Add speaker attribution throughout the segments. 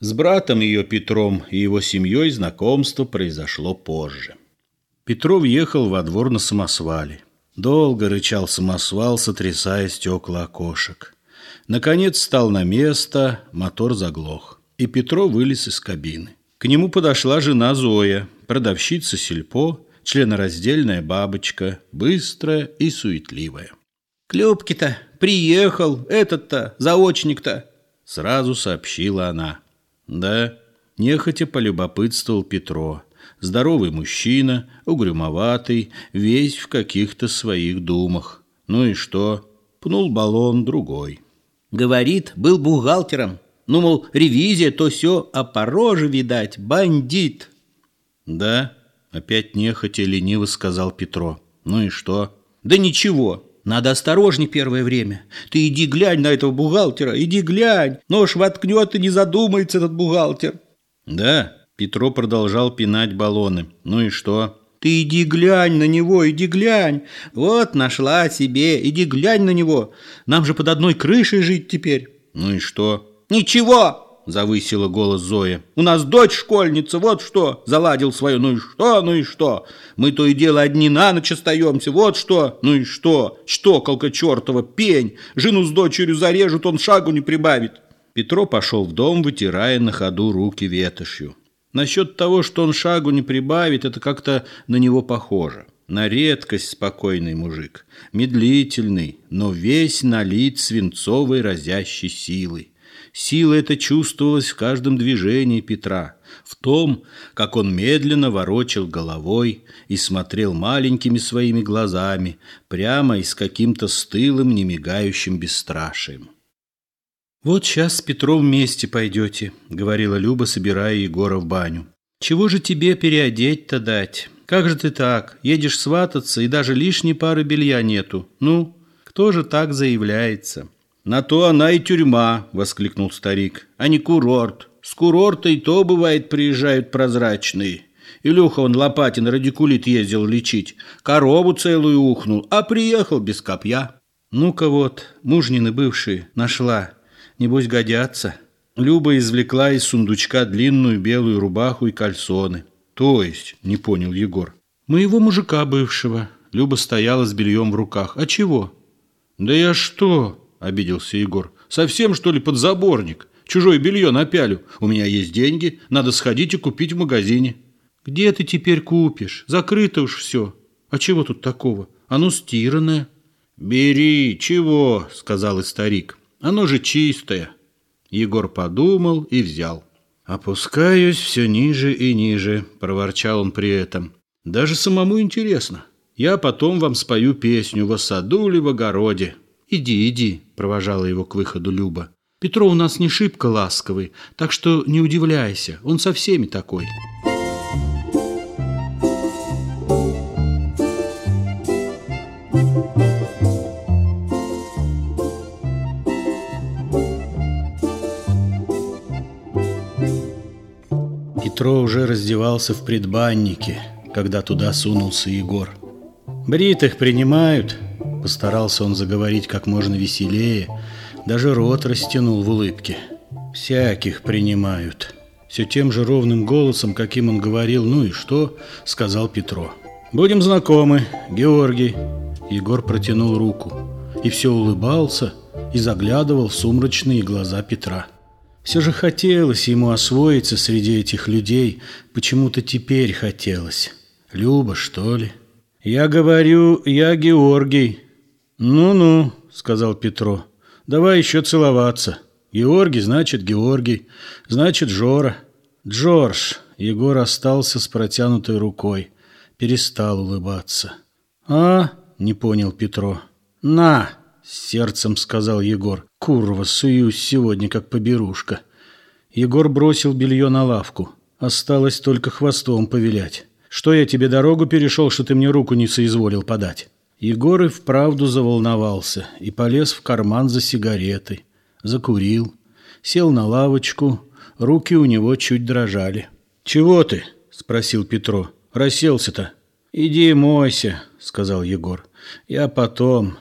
Speaker 1: С братом ее Петром и его семьей знакомство произошло позже. Петров ехал во двор на самосвале. Долго рычал самосвал, сотрясая стекла окошек. Наконец стал на место, мотор заглох. И Петров вылез из кабины. К нему подошла жена Зоя, продавщица сельпо, членораздельная бабочка, быстрая и суетливая.
Speaker 2: «Клюпки-то приехал, этот-то, заочник-то!»
Speaker 1: Сразу сообщила она. Да, нехотя полюбопытствовал Петро. Здоровый мужчина, угрюмоватый, весь в каких-то своих думах. Ну и что? Пнул баллон другой.
Speaker 2: Говорит, был бухгалтером. Ну, мол, ревизия, то все, а по роже, видать, бандит.
Speaker 1: Да, опять нехотя лениво сказал Петро. Ну и что?
Speaker 2: Да ничего, надо осторожней первое время. Ты иди глянь на этого бухгалтера, иди глянь. Нож воткнет и не задумается этот бухгалтер.
Speaker 1: Да, Петро продолжал пинать баллоны. Ну и что?
Speaker 2: Ты иди глянь на него, иди глянь. Вот нашла себе, иди глянь на него. Нам же под одной крышей жить теперь.
Speaker 1: Ну и что?
Speaker 2: Ничего, завысила голос Зоя. «У нас дочь школьница, вот что!» Заладил свое. «Ну и что, ну и что? Мы то и дело одни на ночь остаемся, вот что! Ну и что? Что, колка чертова, пень! Жену с дочерью зарежут, он шагу не прибавит!»
Speaker 1: Петро пошел в дом, вытирая на ходу руки ветошью. Насчет того, что он шагу не прибавит, это как-то на него похоже. На редкость спокойный мужик, медлительный, но весь налит свинцовой разящей силой. Сила эта чувствовалась в каждом движении Петра, в том, как он медленно ворочил головой и смотрел маленькими своими глазами прямо и с каким-то стылым, немигающим бесстрашием. «Вот сейчас с Петром вместе пойдете», — говорила Люба, собирая Егора в баню. «Чего же тебе переодеть-то дать? Как же ты так? Едешь свататься, и даже лишней пары белья нету. Ну, кто же так заявляется?»
Speaker 2: «На то она и тюрьма!» — воскликнул старик. «А не курорт. С курорта и то, бывает, приезжают прозрачные. Илюха, он Лопатин, радикулит ездил лечить. Корову целую ухнул, а приехал без копья».
Speaker 1: «Ну-ка вот, мужнины бывшие, нашла. Небось, годятся». Люба извлекла из сундучка длинную белую рубаху и кальсоны. «То есть?» — не понял Егор. «Моего мужика бывшего». Люба стояла с бельем в руках. «А чего?» «Да я что?» – обиделся Егор. «Совсем, что ли, подзаборник? Чужое белье напялю. У меня есть деньги, надо сходить и купить в магазине». «Где ты теперь купишь? Закрыто уж все. А чего тут такого? Оно стиранное».
Speaker 2: «Бери, чего?» – сказал и старик. «Оно же чистое».
Speaker 1: Егор подумал и взял. «Опускаюсь все ниже и ниже», – проворчал он при этом. «Даже самому интересно. Я потом вам спою песню «В саду ли в огороде». «Иди, иди», – провожала его к выходу Люба. «Петро у нас не шибко ласковый, так что не удивляйся, он со всеми такой». Петро уже раздевался в предбаннике, когда туда сунулся Егор. «Бритых принимают?» Постарался он заговорить как можно веселее, даже рот растянул в улыбке. «Всяких принимают». Все тем же ровным голосом, каким он говорил «ну и что?» — сказал Петро. «Будем знакомы, Георгий». Егор протянул руку и все улыбался и заглядывал в сумрачные глаза Петра. Все же хотелось ему освоиться среди этих людей, почему-то теперь хотелось. Люба, что ли? «Я говорю, я Георгий», «Ну-ну», — сказал Петро, — «давай еще целоваться. Георгий, значит, Георгий, значит, Жора». «Джордж», — Егор остался с протянутой рукой, перестал улыбаться. «А?» — не понял Петро. «На!» — сердцем сказал Егор. «Курва, суюсь сегодня, как поберушка». Егор бросил белье на лавку. Осталось только хвостом повилять. «Что я тебе дорогу перешел, что ты мне руку не соизволил подать?» Егор и вправду заволновался и полез в карман за сигаретой. Закурил, сел на лавочку, руки у него чуть дрожали. «Чего ты?» – спросил Петро. расселся-то?» «Иди мойся», — сказал Егор. «Я потом.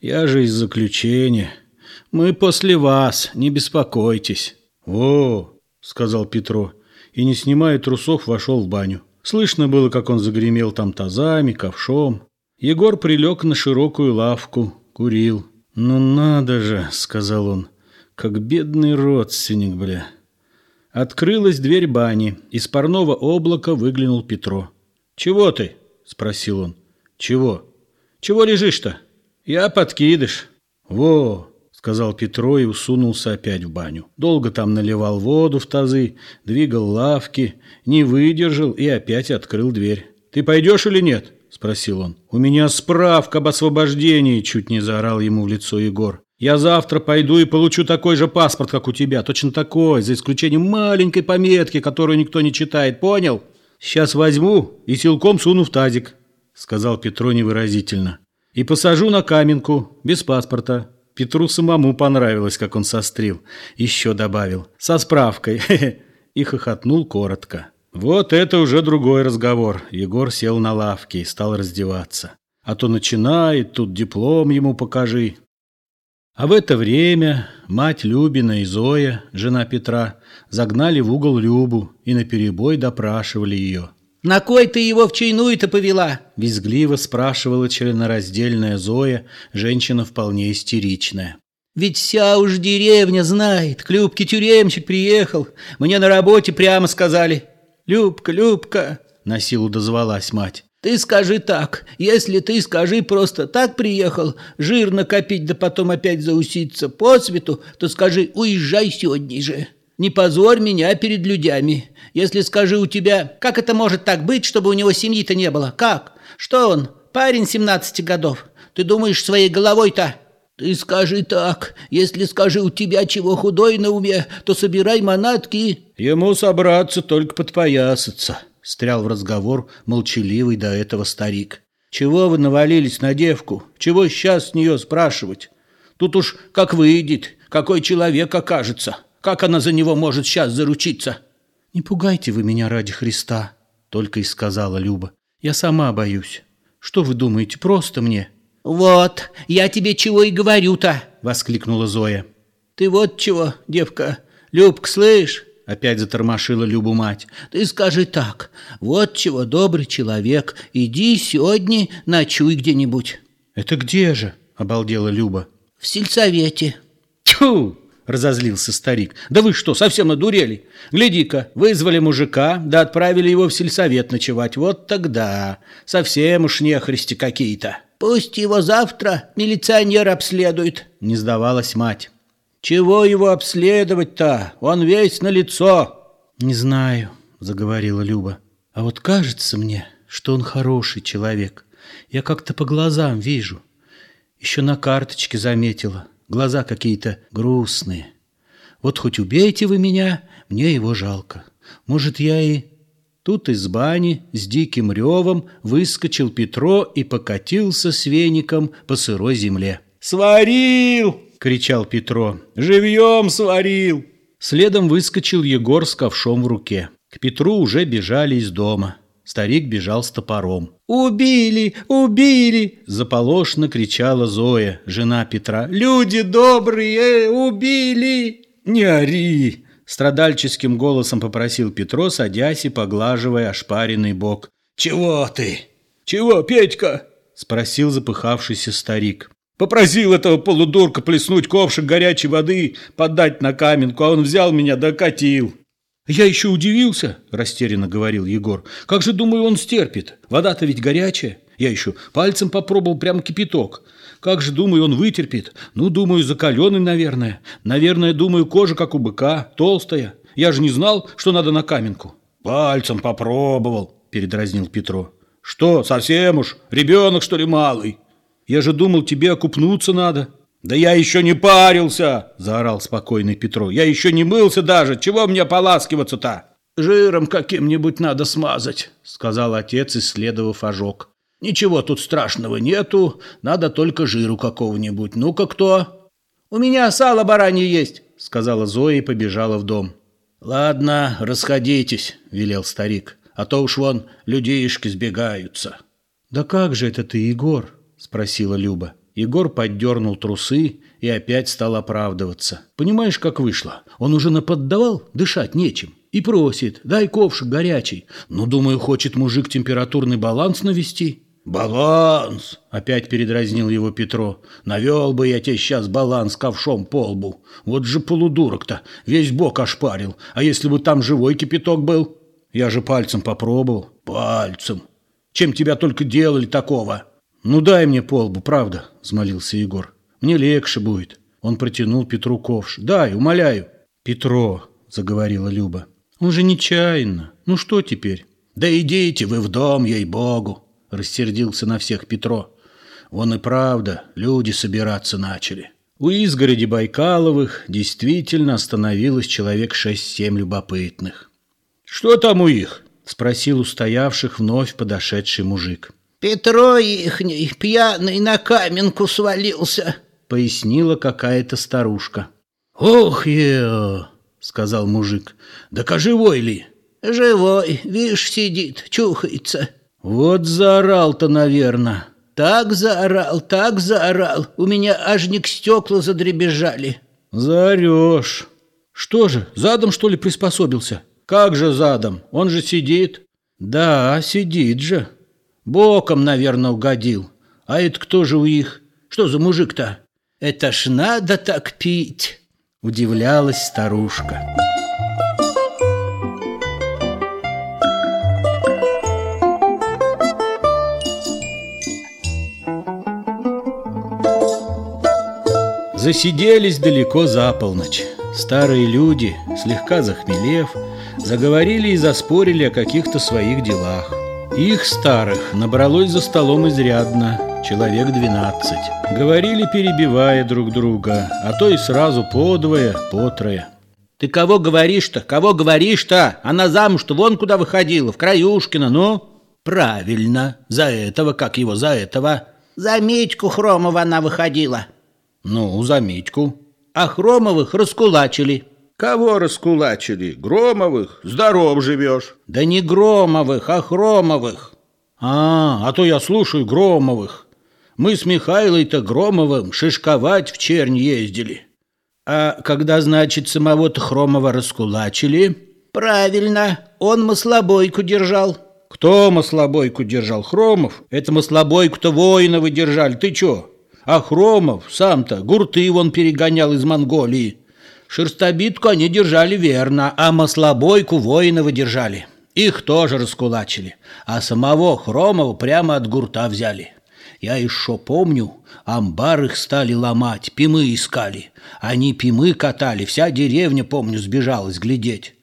Speaker 1: Я же из заключения. Мы после вас, не беспокойтесь». «О!» — сказал Петро, и, не снимая трусов, вошел в баню. Слышно было, как он загремел там тазами, ковшом. Егор прилег на широкую лавку, курил. «Ну надо же!» — сказал он. «Как бедный родственник, бля!» Открылась дверь бани. Из парного облака выглянул Петро. «Чего ты?» – спросил он. «Чего? Чего лежишь-то?» «Я подкидыш». «Во!» – сказал Петро и усунулся опять в баню. Долго там наливал воду в тазы, двигал лавки, не выдержал и опять открыл дверь. «Ты пойдешь или нет?» – спросил он. «У меня справка об освобождении!» – чуть не заорал ему в лицо Егор. Я завтра пойду и получу такой же паспорт, как у тебя, точно такой, за исключением маленькой пометки, которую никто не читает, понял? Сейчас возьму и силком суну в тазик, сказал Петро невыразительно. И посажу на каменку, без паспорта. Петру самому понравилось, как он сострил. Еще добавил, со справкой. И хохотнул коротко. Вот это уже другой разговор. Егор сел на лавке и стал раздеваться. А то начинает, тут диплом ему покажи. А в это время мать Любина и Зоя, жена Петра, загнали в угол Любу и наперебой допрашивали ее.
Speaker 3: «На кой ты его в чайную-то повела?»
Speaker 1: – визгливо спрашивала членораздельная Зоя, женщина вполне истеричная.
Speaker 3: «Ведь вся уж деревня знает, к Любке тюремщик приехал, мне на работе прямо сказали. Любка, Любка!» – на силу дозвалась мать. Ты скажи так, если ты скажи просто так приехал, жир накопить, да потом опять зауситься по свету, то скажи уезжай сегодня же. Не позорь меня перед людьми. Если скажи у тебя, как это может так быть, чтобы у него семьи-то не было? Как? Что он? Парень 17 годов. Ты думаешь своей головой-то? Ты скажи так, если скажи у тебя чего худой на уме, то собирай манатки.
Speaker 1: Ему собраться только подпоясаться. Стрял в разговор молчаливый до этого старик. «Чего вы навалились на девку? Чего сейчас с нее спрашивать? Тут уж как выйдет, какой человек окажется. Как она за него может сейчас заручиться?» «Не пугайте вы меня ради Христа», — только и сказала Люба. «Я сама боюсь. Что вы думаете, просто мне?»
Speaker 3: «Вот, я тебе чего и говорю-то!»
Speaker 1: — воскликнула Зоя.
Speaker 3: «Ты вот чего, девка, Любка, слышь?
Speaker 1: Опять затормошила Любу мать.
Speaker 3: «Ты скажи так. Вот чего, добрый человек, иди сегодня ночуй где-нибудь».
Speaker 1: «Это где же?» – обалдела Люба.
Speaker 3: «В сельсовете».
Speaker 1: «Тьфу!» – разозлился старик. «Да вы что, совсем надурели? Гляди-ка, вызвали мужика, да отправили его в сельсовет ночевать. Вот тогда. Совсем уж нехристи какие-то».
Speaker 3: «Пусть его завтра милиционер обследует», –
Speaker 1: не сдавалась мать.
Speaker 3: Чего его обследовать-то? Он весь на лицо.
Speaker 1: Не знаю, заговорила Люба. А вот кажется мне, что он хороший человек. Я как-то по глазам вижу. Еще на карточке заметила. Глаза какие-то грустные. Вот хоть убейте вы меня, мне его жалко. Может, я и... Тут из бани с диким ревом выскочил Петро и покатился с веником по сырой земле.
Speaker 2: «Сварил!» кричал Петро. «Живьем сварил!»
Speaker 1: Следом выскочил Егор с ковшом в руке. К Петру уже бежали из дома. Старик бежал с топором.
Speaker 3: «Убили! Убили!»
Speaker 1: Заполошно кричала Зоя, жена Петра.
Speaker 3: «Люди добрые! Убили!»
Speaker 1: «Не ори!» Страдальческим голосом попросил Петро, садясь и поглаживая ошпаренный бок.
Speaker 2: «Чего ты? Чего, Петька?» Спросил запыхавшийся старик. Попросил этого полудурка плеснуть ковшик горячей воды, подать на каменку, а он взял меня докатил.
Speaker 1: «Я еще удивился», – растерянно говорил Егор. «Как же, думаю, он стерпит? Вода-то ведь горячая. Я еще пальцем попробовал прямо кипяток. Как же, думаю, он вытерпит? Ну, думаю, закаленный, наверное. Наверное, думаю, кожа, как у быка, толстая. Я же не знал, что надо на каменку».
Speaker 2: «Пальцем попробовал», – передразнил Петро. «Что, совсем уж? Ребенок, что ли, малый?»
Speaker 1: Я же думал, тебе окупнуться надо».
Speaker 2: «Да я еще не парился!» – заорал спокойный Петро. «Я еще не мылся даже! Чего мне поласкиваться-то?»
Speaker 1: «Жиром каким-нибудь надо смазать», – сказал отец, исследовав ожог. «Ничего тут страшного нету, надо только жиру какого-нибудь. Ну-ка кто?»
Speaker 3: «У меня сало баранье есть», –
Speaker 1: сказала Зоя и побежала в дом. «Ладно, расходитесь», – велел старик. а то уж вон людишки сбегаются.
Speaker 3: «Да как же это ты, Егор?» – спросила Люба. Егор поддернул трусы и опять стал оправдываться. «Понимаешь, как вышло? Он уже наподдавал, дышать нечем. И просит, дай ковшик горячий. Ну, думаю, хочет мужик температурный баланс навести».
Speaker 1: «Баланс!» — опять передразнил его Петро. «Навел бы я тебе сейчас баланс ковшом по лбу. Вот же полудурок-то, весь бок ошпарил. А если бы там живой кипяток был? Я же пальцем попробовал». «Пальцем? Чем тебя только делали такого?»
Speaker 3: «Ну дай мне по лбу, правда», — взмолился Егор. «Мне легче будет». Он протянул Петру ковш. «Дай, умоляю». «Петро», — заговорила Люба. «Он же нечаянно. Ну что теперь?»
Speaker 1: «Да идите вы в дом, ей-богу!» Рассердился на всех Петро. Вон и правда, люди собираться начали.
Speaker 3: У изгороди Байкаловых действительно остановилось человек шесть-семь любопытных.
Speaker 1: «Что там у их?»
Speaker 3: — спросил устоявших вновь подошедший мужик.
Speaker 4: «Петро ихний пьяный на каменку свалился», —
Speaker 3: пояснила какая-то старушка.
Speaker 1: «Ох, е!» — сказал мужик. «Да живой ли?»
Speaker 4: «Живой, видишь, сидит, чухается».
Speaker 3: Вот заорал-то, наверное.
Speaker 4: Так заорал, так заорал. У меня ажник стекла задребежали.
Speaker 3: Заорешь. Что же, задом, что ли, приспособился? Как же задом? Он же сидит. Да, сидит же. Боком, наверное, угодил. А это кто же у их? Что за мужик-то?
Speaker 4: Это ж надо так пить,
Speaker 3: удивлялась старушка. Засиделись далеко за полночь. Старые люди, слегка захмелев, заговорили и заспорили о каких-то своих делах. Их старых набралось за столом изрядно, человек двенадцать. Говорили, перебивая друг друга, а то и сразу подвое, потрое.
Speaker 4: «Ты кого говоришь-то? Кого говоришь-то? Она замуж-то вон куда выходила, в Краюшкино, ну?»
Speaker 1: «Правильно, за этого, как его за этого?»
Speaker 4: «За Митьку Хромова она выходила».
Speaker 1: Ну, за Митьку.
Speaker 4: А Хромовых раскулачили.
Speaker 2: Кого раскулачили? Громовых? Здоров живешь.
Speaker 4: Да не Громовых, а Хромовых.
Speaker 3: А, а то я слушаю Громовых. Мы с Михайлой-то Громовым шишковать в чернь ездили. А когда, значит, самого-то Хромова раскулачили?
Speaker 4: Правильно, он маслобойку держал.
Speaker 3: Кто маслобойку держал? Хромов? Это маслобойку-то воинова держали. Ты чё? А Хромов сам-то гурты вон перегонял из Монголии. Шерстобитку они держали верно, а маслобойку воинова держали. Их тоже раскулачили, а самого Хромова прямо от гурта взяли. Я еще помню, амбар их стали ломать, пимы искали. Они пимы катали, вся деревня, помню, сбежалась глядеть.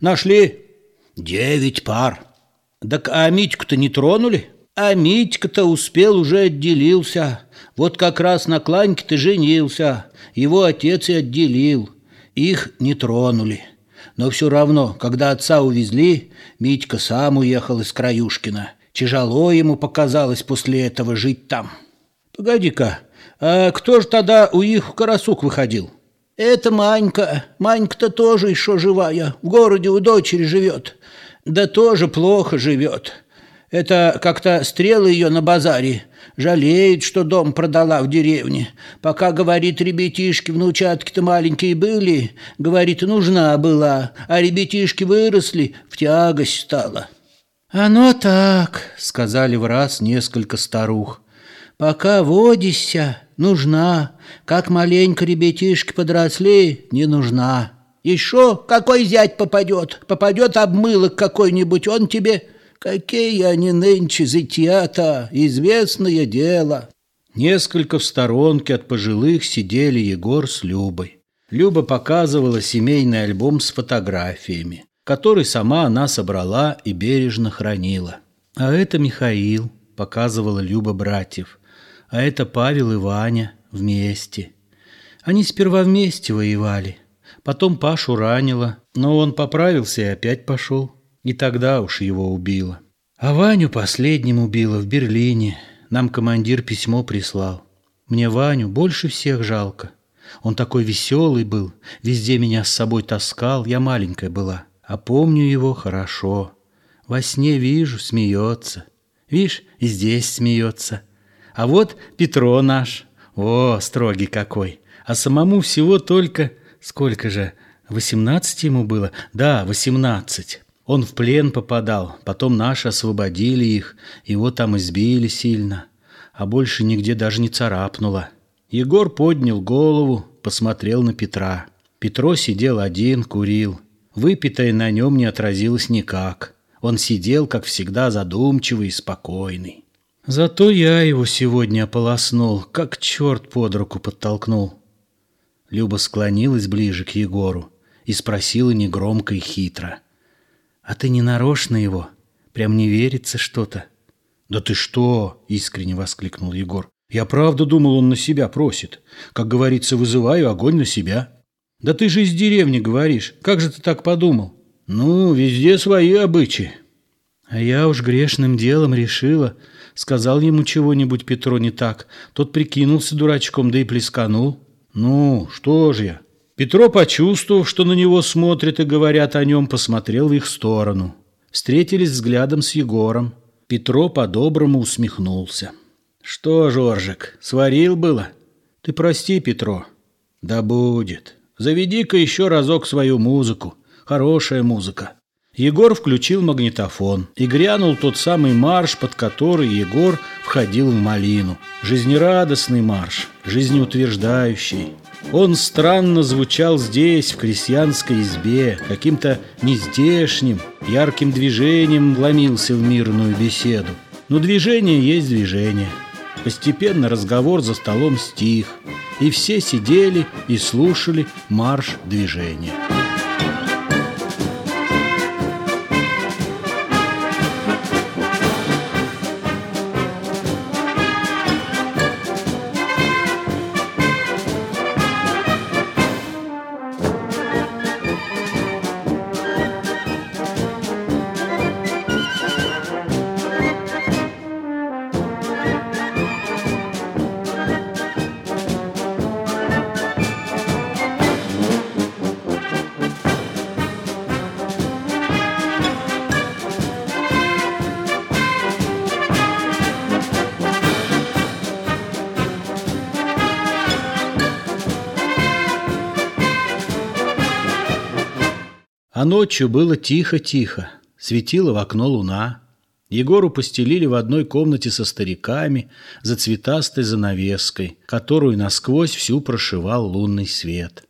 Speaker 3: Нашли девять пар. Так а Митьку-то не тронули? А Митька-то успел, уже отделился. Вот как раз на Кланьке-то женился. Его отец и отделил. Их не тронули. Но все равно, когда отца увезли, Митька сам уехал из Краюшкина. Тяжело ему показалось после этого жить там. Погоди-ка, а кто же тогда у их Карасук выходил?
Speaker 4: Это Манька. Манька-то тоже еще живая. В городе у дочери живет. Да тоже плохо живет. Это как-то стрелы ее на базаре. Жалеет, что дом продала в деревне. Пока, говорит, ребятишки, внучатки-то маленькие были, говорит, нужна была, а ребятишки выросли, в тягость стала.
Speaker 3: «Оно так», — сказали в раз несколько старух. «Пока водишься, нужна. Как маленько ребятишки подросли, не нужна.
Speaker 4: Еще какой зять попадет? Попадет обмылок какой-нибудь, он тебе Какие они нынче зятья-то, известное дело.
Speaker 3: Несколько в сторонке от пожилых сидели Егор с Любой. Люба показывала семейный альбом с фотографиями, который сама она собрала и бережно хранила. «А это Михаил», — показывала Люба братьев. «А это Павел и Ваня вместе. Они сперва вместе воевали. Потом Пашу ранило, но он поправился и опять пошел. И тогда уж его убило. А Ваню последним убило в Берлине. Нам командир письмо прислал. Мне Ваню больше всех жалко. Он такой веселый был, везде меня с собой таскал, я маленькая была. А помню его хорошо. Во сне вижу, смеется. Видишь, и здесь смеется. А вот Петро наш. О, строгий какой. А самому всего только... Сколько же? Восемнадцать ему было? Да, восемнадцать. Он в плен попадал, потом наши освободили их, его там избили сильно, а больше нигде даже не царапнуло. Егор поднял голову, посмотрел на Петра. Петро сидел один, курил. Выпитое на нем не отразилось никак. Он сидел, как всегда, задумчивый и спокойный. Зато я его сегодня ополоснул, как черт под руку подтолкнул. Люба склонилась ближе к Егору и спросила негромко и хитро. «А ты не нарочно его? Прям не верится что-то?»
Speaker 1: «Да ты что?» — искренне воскликнул Егор. «Я правда думал, он на себя просит. Как говорится, вызываю огонь на себя». «Да ты же из деревни говоришь. Как же ты так подумал?» «Ну, везде свои обычаи».
Speaker 3: А я уж грешным делом решила. Сказал ему чего-нибудь Петро не так. Тот прикинулся дурачком, да и плесканул.
Speaker 1: «Ну, что же я?» Петро, почувствовав, что на него смотрят и говорят о нем, посмотрел в их сторону. Встретились взглядом с Егором. Петро по-доброму усмехнулся. «Что, Жоржик, сварил было? Ты прости, Петро». «Да будет. Заведи-ка еще разок свою музыку. Хорошая музыка». Егор включил магнитофон и грянул тот самый марш, под который Егор входил в малину. Жизнерадостный марш, жизнеутверждающий. Он странно звучал здесь, в крестьянской избе, каким-то нездешним, ярким движением ломился в мирную беседу. Но движение есть движение. Постепенно разговор за столом стих, и все сидели и слушали марш движения. Ночью было тихо-тихо, светила в окно луна. Егору постелили в одной комнате со стариками за цветастой занавеской, которую насквозь всю прошивал лунный свет.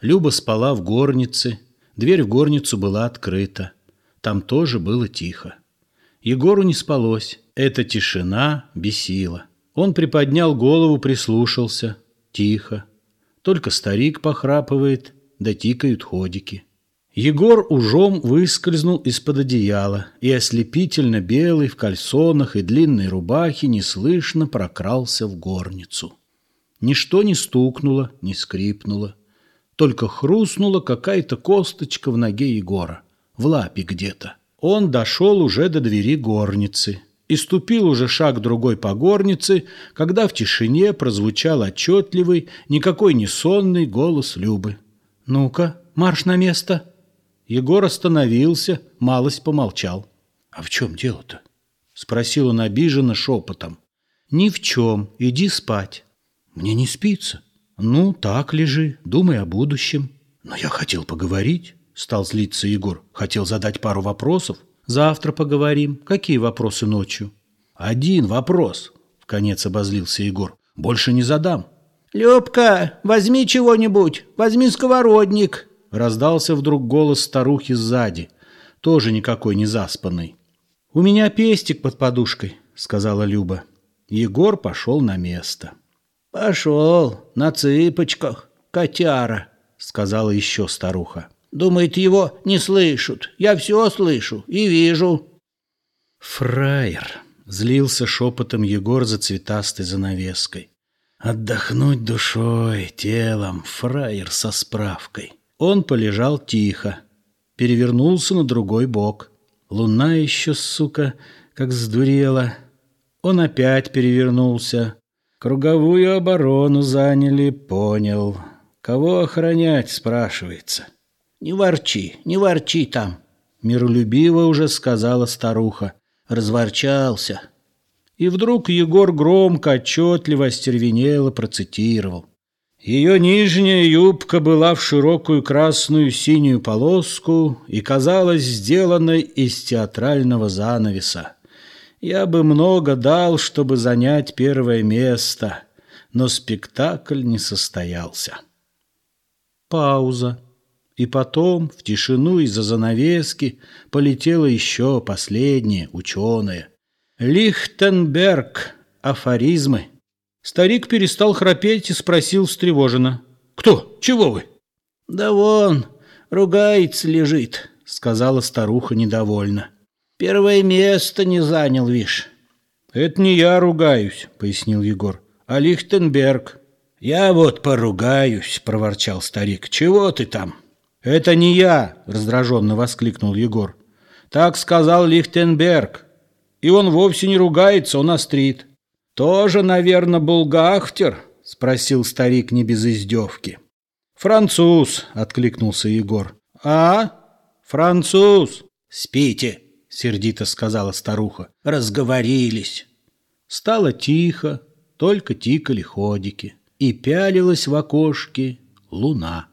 Speaker 1: Люба спала в горнице, дверь в горницу была открыта. Там тоже было тихо. Егору не спалось, эта тишина бесила. Он приподнял голову, прислушался. Тихо. Только старик похрапывает, да тикают ходики. Егор ужом выскользнул из-под одеяла и ослепительно белый в кальсонах и длинной рубахе неслышно прокрался в горницу. Ничто не стукнуло, не скрипнуло. Только хрустнула какая-то косточка в ноге Егора, в лапе где-то. Он дошел уже до двери горницы и ступил уже шаг другой по горнице, когда в тишине прозвучал отчетливый, никакой не сонный голос Любы. «Ну-ка, марш на место!» Егор остановился, малость помолчал. «А в чем дело-то?» — спросил он обиженно шепотом. «Ни в чем. Иди спать». «Мне не спится». «Ну, так лежи, думай о будущем». «Но я хотел поговорить», — стал злиться Егор. «Хотел задать пару вопросов». «Завтра поговорим. Какие вопросы ночью?» «Один вопрос», — в конец обозлился Егор. «Больше не задам».
Speaker 4: «Любка, возьми чего-нибудь, возьми сковородник»,
Speaker 1: Раздался вдруг голос старухи сзади, тоже никакой не заспанный. «У меня пестик под подушкой», — сказала Люба. Егор пошел на место.
Speaker 4: «Пошел, на цыпочках, котяра», — сказала еще старуха. «Думает, его не слышат. Я все слышу и вижу».
Speaker 1: «Фраер», — злился шепотом Егор за цветастой занавеской. «Отдохнуть душой, телом, фраер со справкой». Он полежал тихо, перевернулся на другой бок. Луна еще, сука, как сдурела. Он опять перевернулся. Круговую оборону заняли, понял. Кого охранять, спрашивается.
Speaker 4: Не ворчи, не ворчи там.
Speaker 1: Миролюбиво уже сказала старуха. Разворчался. И вдруг Егор громко, отчетливо, остервенело процитировал. Ее нижняя юбка была в широкую красную синюю полоску и казалась сделанной из театрального занавеса. Я бы много дал, чтобы занять первое место, но спектакль не состоялся. Пауза. И потом в тишину из-за занавески полетело еще последнее, ученое. Лихтенберг. Афоризмы. Старик перестал храпеть и спросил встревоженно. «Кто? Чего вы?»
Speaker 4: «Да вон, ругается лежит», — сказала старуха недовольно. «Первое место не занял, вишь».
Speaker 1: «Это не я ругаюсь», — пояснил Егор, — «а Лихтенберг».
Speaker 4: «Я вот поругаюсь», — проворчал старик. «Чего ты там?»
Speaker 1: «Это не я!» — раздраженно воскликнул Егор. «Так сказал Лихтенберг. И он вовсе не ругается, он острит». «Тоже, наверное, булгахтер?» — спросил старик не без издевки. «Француз!» — откликнулся Егор. «А? Француз!»
Speaker 4: «Спите!» — сердито сказала старуха. «Разговорились!»
Speaker 1: Стало тихо, только тикали ходики, и пялилась в окошке луна.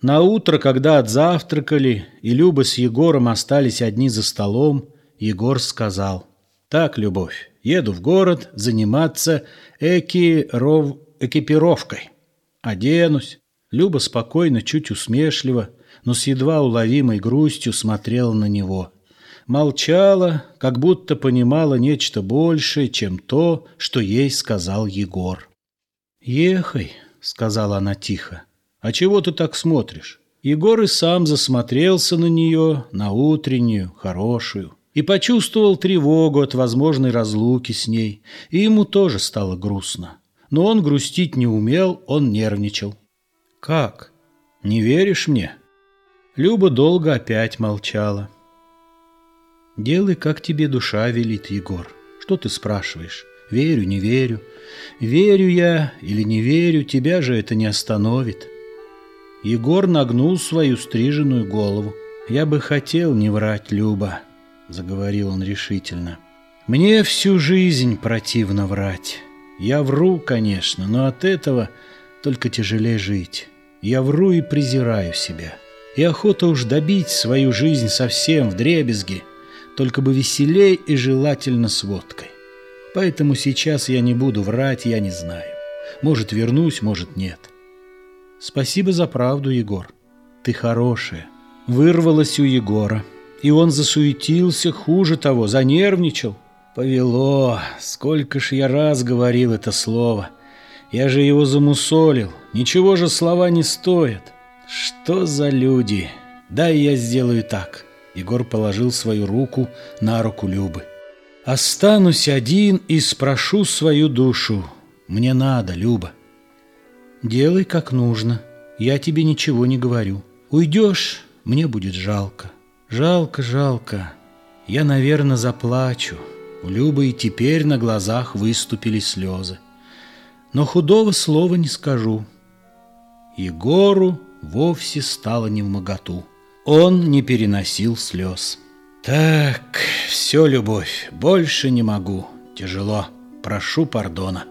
Speaker 1: На утро, когда отзавтракали, и Люба с Егором остались одни за столом, Егор сказал, «Так, Любовь, еду в город заниматься экиров... экипировкой. Оденусь». Люба спокойно, чуть усмешливо, но с едва уловимой грустью смотрела на него. Молчала, как будто понимала нечто большее, чем то, что ей сказал Егор. «Ехай», — сказала она тихо. «А чего ты так смотришь?» Егор и сам засмотрелся на нее, на утреннюю, хорошую, и почувствовал тревогу от возможной разлуки с ней, и ему тоже стало грустно. Но он грустить не умел, он нервничал. «Как? Не веришь мне?» Люба долго опять молчала. «Делай, как тебе душа велит, Егор. Что ты спрашиваешь? Верю, не верю. Верю я или не верю, тебя же это не остановит. Егор нагнул свою стриженную голову. «Я бы хотел не врать, Люба», — заговорил он решительно. «Мне всю жизнь противно врать. Я вру, конечно, но от этого только тяжелее жить. Я вру и презираю себя. И охота уж добить свою жизнь совсем в дребезги, только бы веселей и желательно с водкой. Поэтому сейчас я не буду врать, я не знаю. Может, вернусь, может, нет. Спасибо за правду, Егор. Ты хорошая. Вырвалась у Егора. И он засуетился, хуже того, занервничал. Повело, сколько ж я раз говорил это слово. Я же его замусолил. Ничего же слова не стоят. Что за люди? Дай я сделаю так. Егор положил свою руку на руку Любы. Останусь один и спрошу свою душу. Мне надо, Люба. Делай как нужно. Я тебе ничего не говорю. Уйдешь, мне будет жалко. Жалко, жалко. Я, наверное, заплачу. У Любы и теперь на глазах выступили слезы. Но худого слова не скажу. Егору вовсе стало не в моготу. Он не переносил слез. Так, все, любовь, больше не могу. Тяжело. Прошу пардона.